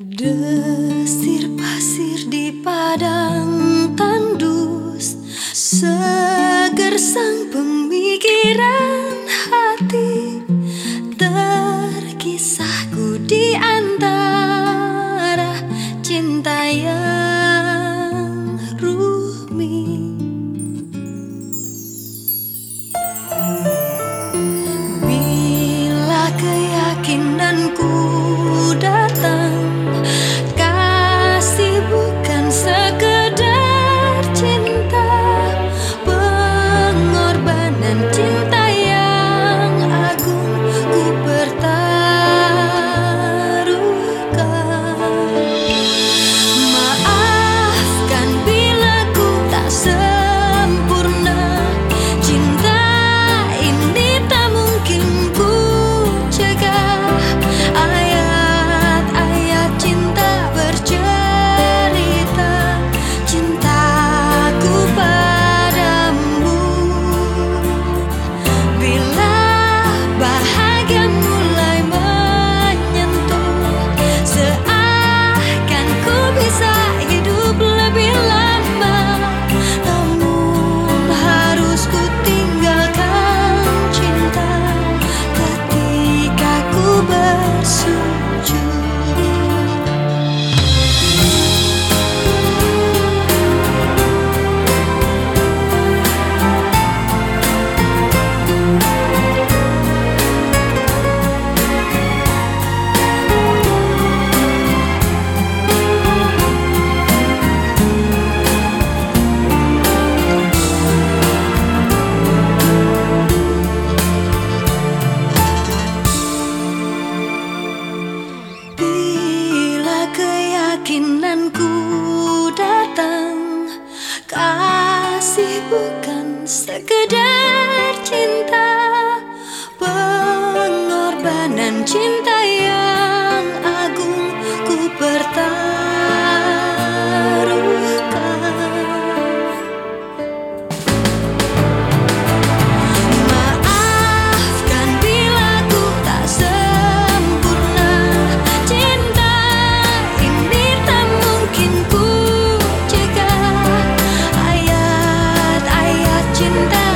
Desir pasir di padang tandus Seger sang pemikiran hati Terkisahku di antara cinta yang rumit. keyakinanku datang. Kasih bukan sekedar cinta Pengorbanan cinta cinta